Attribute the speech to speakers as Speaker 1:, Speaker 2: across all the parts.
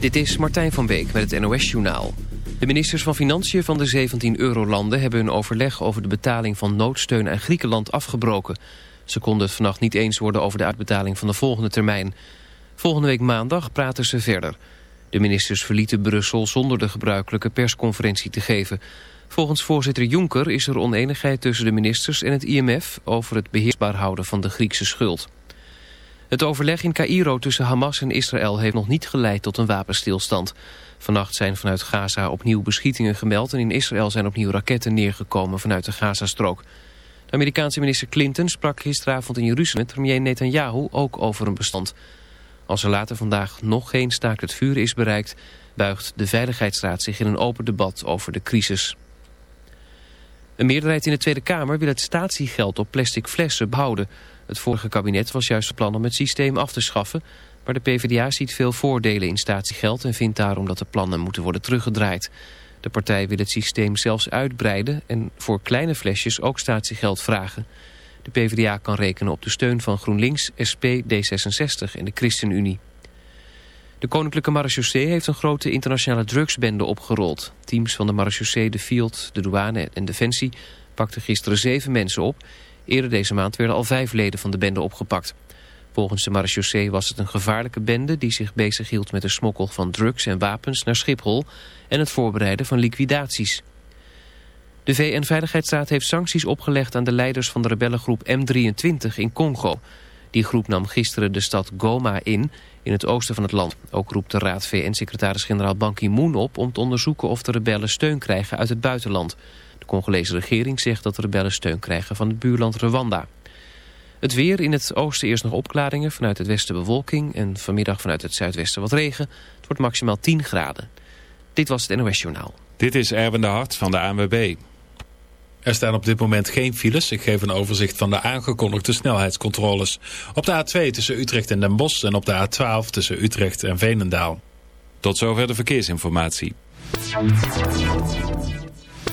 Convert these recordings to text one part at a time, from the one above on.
Speaker 1: Dit is Martijn van Beek met het NOS-journaal. De ministers van Financiën van de 17 eurolanden hebben hun overleg over de betaling van noodsteun aan Griekenland afgebroken. Ze konden het vannacht niet eens worden over de uitbetaling van de volgende termijn. Volgende week maandag praten ze verder. De ministers verlieten Brussel zonder de gebruikelijke persconferentie te geven. Volgens voorzitter Juncker is er oneenigheid tussen de ministers en het IMF over het beheersbaar houden van de Griekse schuld. Het overleg in Cairo tussen Hamas en Israël heeft nog niet geleid tot een wapenstilstand. Vannacht zijn vanuit Gaza opnieuw beschietingen gemeld... en in Israël zijn opnieuw raketten neergekomen vanuit de Gazastrook. De Amerikaanse minister Clinton sprak gisteravond in Jeruzalem... met premier Netanyahu ook over een bestand. Als er later vandaag nog geen staakt het vuur is bereikt... buigt de Veiligheidsraad zich in een open debat over de crisis. Een meerderheid in de Tweede Kamer wil het statiegeld op plastic flessen behouden... Het vorige kabinet was juist van plan om het systeem af te schaffen... maar de PvdA ziet veel voordelen in statiegeld... en vindt daarom dat de plannen moeten worden teruggedraaid. De partij wil het systeem zelfs uitbreiden... en voor kleine flesjes ook statiegeld vragen. De PvdA kan rekenen op de steun van GroenLinks, SP, D66 en de ChristenUnie. De Koninklijke Marechaussee heeft een grote internationale drugsbende opgerold. Teams van de Marechaussee, de Field, de douane en Defensie pakten gisteren zeven mensen op... Eerder deze maand werden al vijf leden van de bende opgepakt. Volgens de marechaussee was het een gevaarlijke bende die zich bezighield met de smokkel van drugs en wapens naar Schiphol en het voorbereiden van liquidaties. De VN-veiligheidsraad heeft sancties opgelegd aan de leiders van de rebellengroep M23 in Congo. Die groep nam gisteren de stad Goma in, in het oosten van het land. Ook roept de raad VN-secretaris-generaal Ban Ki-moon op om te onderzoeken of de rebellen steun krijgen uit het buitenland. Congolese regering zegt dat de rebellen steun krijgen van het buurland Rwanda. Het weer in het oosten eerst nog opklaringen, vanuit het westen bewolking... en vanmiddag vanuit het zuidwesten wat regen. Het wordt maximaal 10 graden. Dit was het NOS Journaal.
Speaker 2: Dit is Erwin de Hart van de ANWB. Er staan op dit moment geen files. Ik geef een overzicht van de aangekondigde snelheidscontroles. Op de A2 tussen Utrecht en Den Bosch en op de A12 tussen Utrecht en Veenendaal. Tot zover de verkeersinformatie.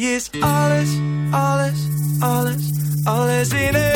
Speaker 3: Zij is alles, alles, alles, alles in één.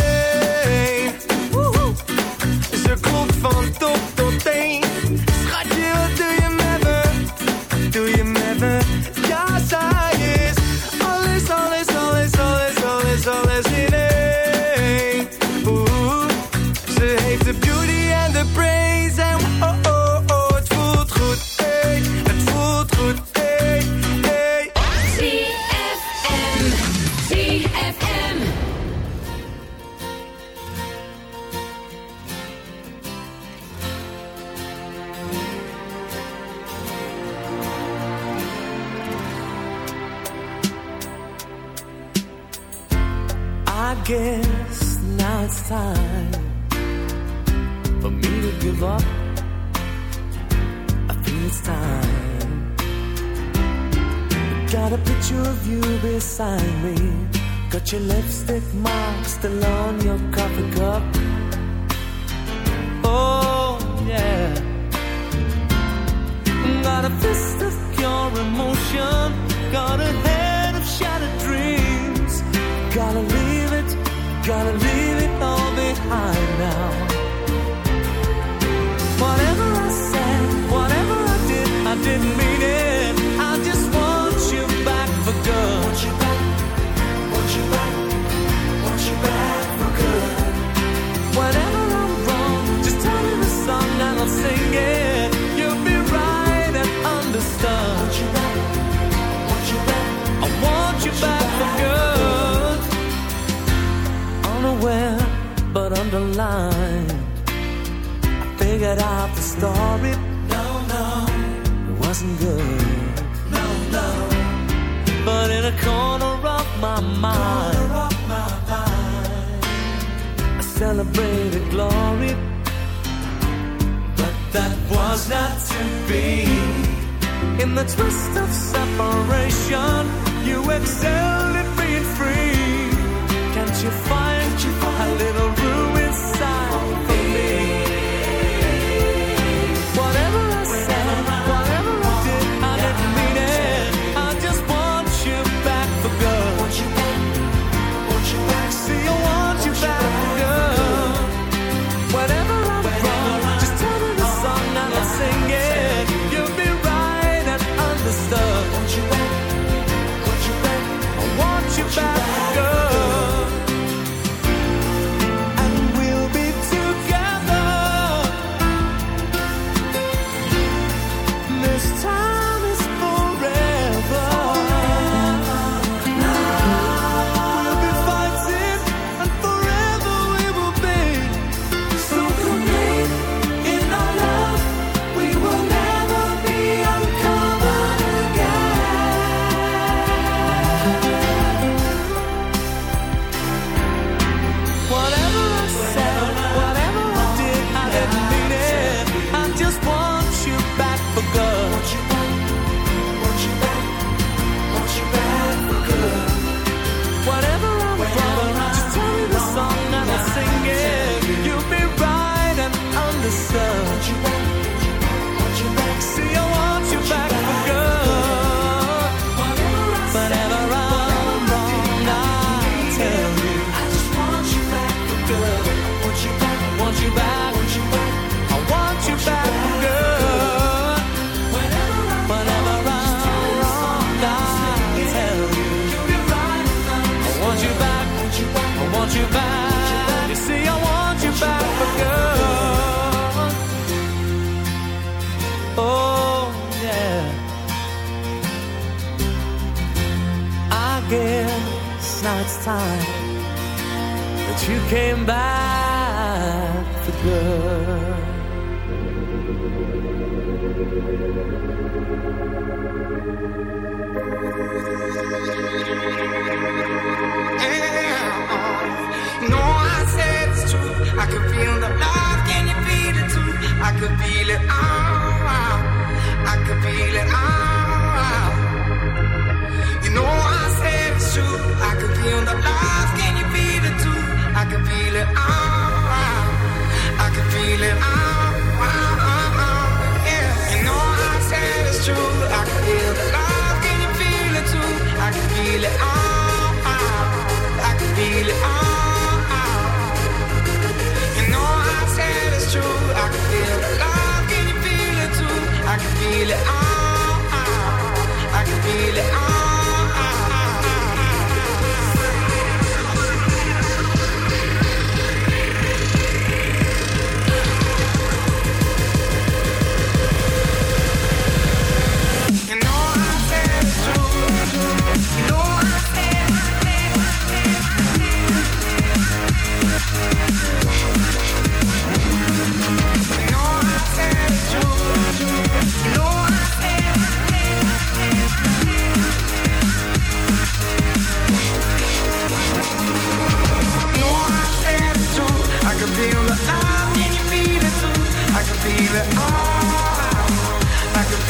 Speaker 3: Your lipstick mark still on your
Speaker 4: you find time that you came back for good.
Speaker 5: No, I said it's true. I could feel the love. Can you feel it too? I could feel it oh, all. I could feel it oh, all. You know I said true. I the can you feel it too? I can feel it. Oh, I can feel it oh, know I said true. I can feel the love, can you feel it too? I can feel it. Oh, I can feel it know I said true. I can feel the love, can you feel it too? I can feel it all. I can feel it all.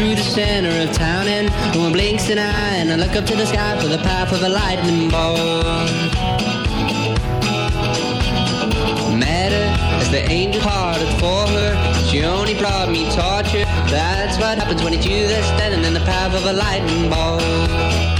Speaker 6: through the center of town. And one blinks an eye. And I look up to the sky for the path of a lightning bolt. Met her as the angel parted for her. She only brought me torture. That's what happens when it's you that's standing in the path of a lightning bolt.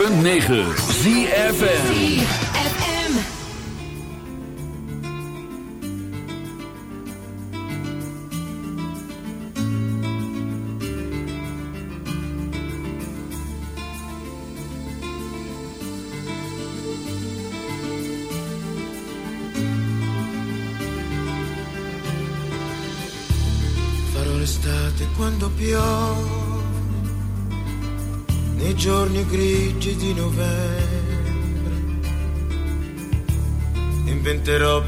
Speaker 7: 106.9 ZFM.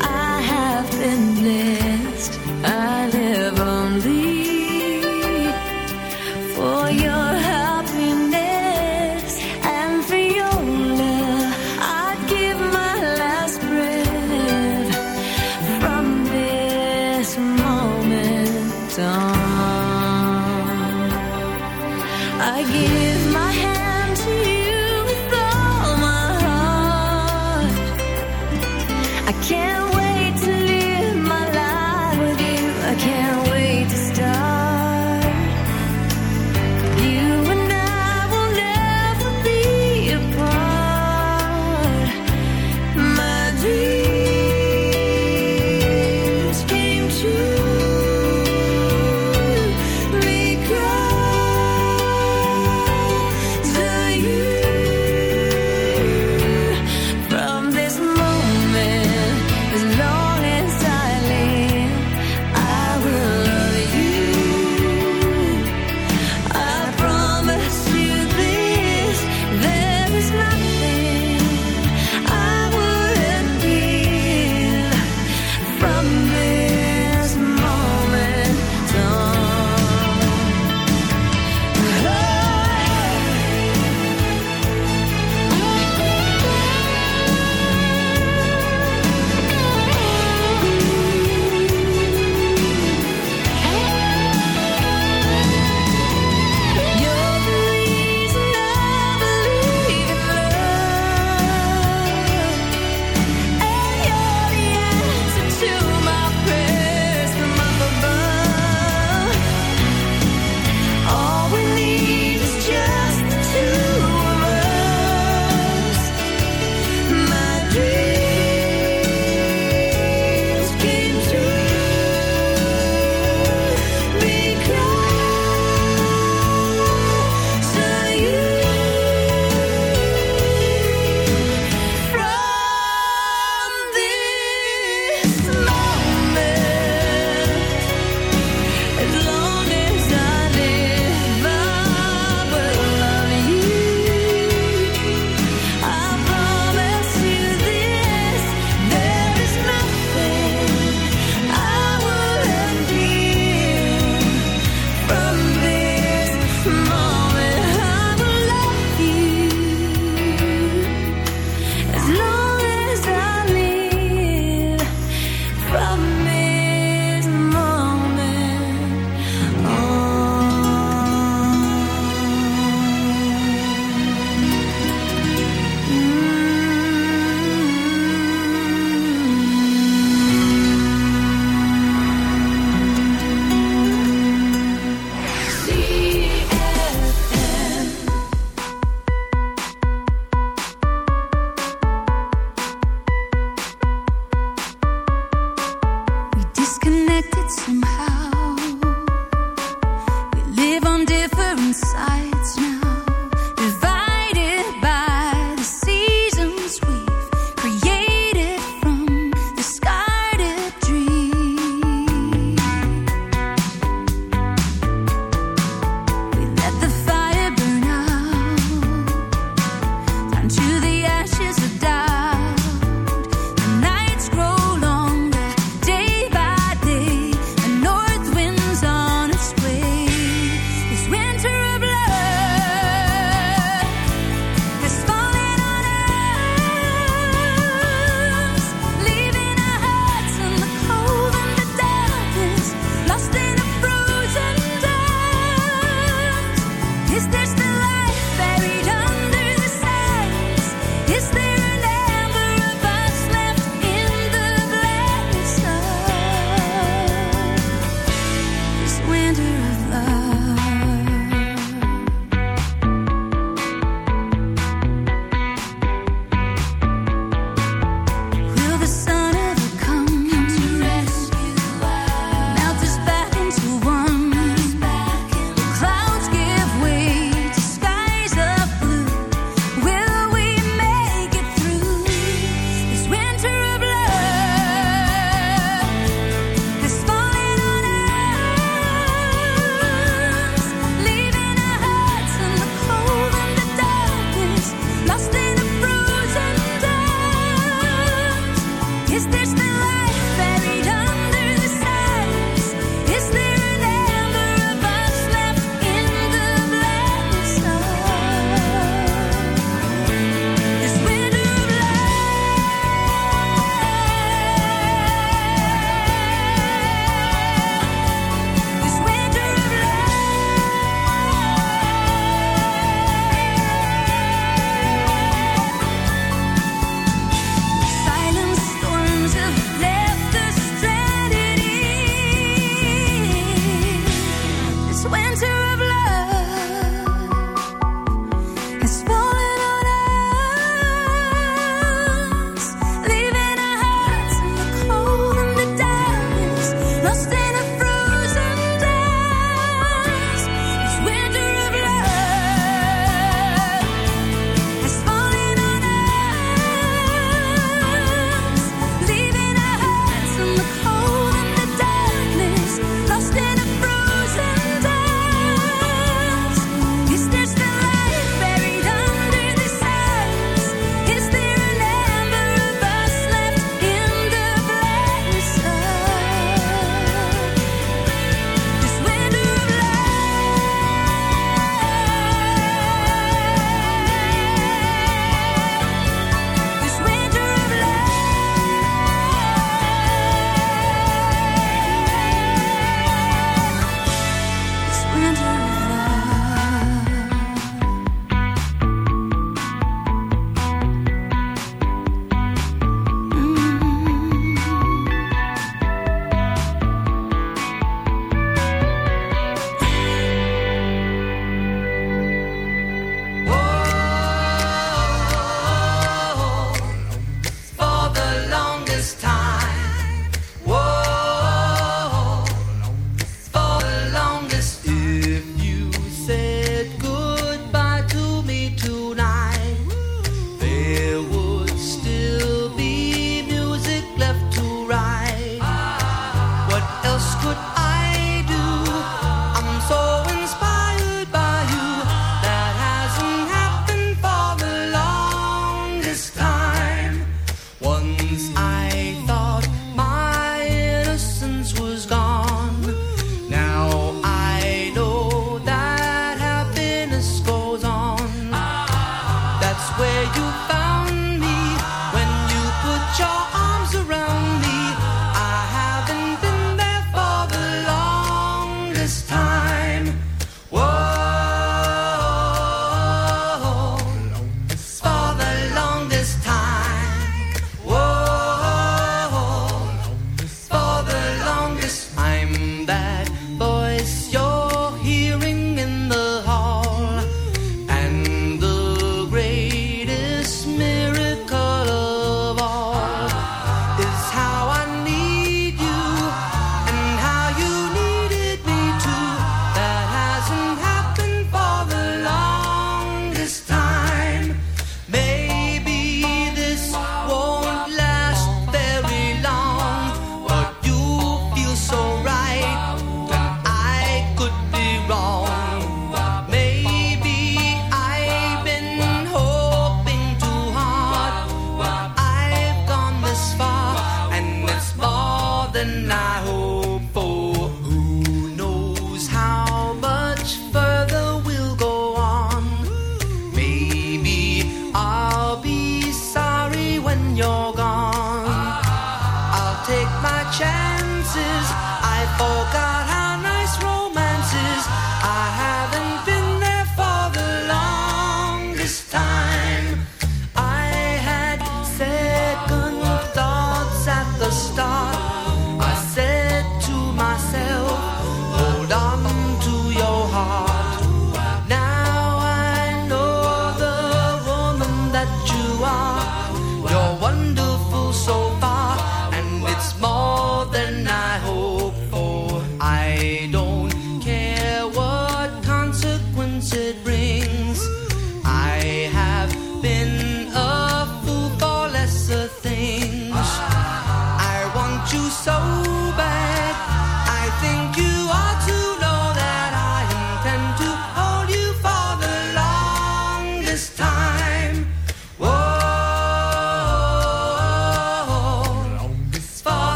Speaker 8: I have been blessed. I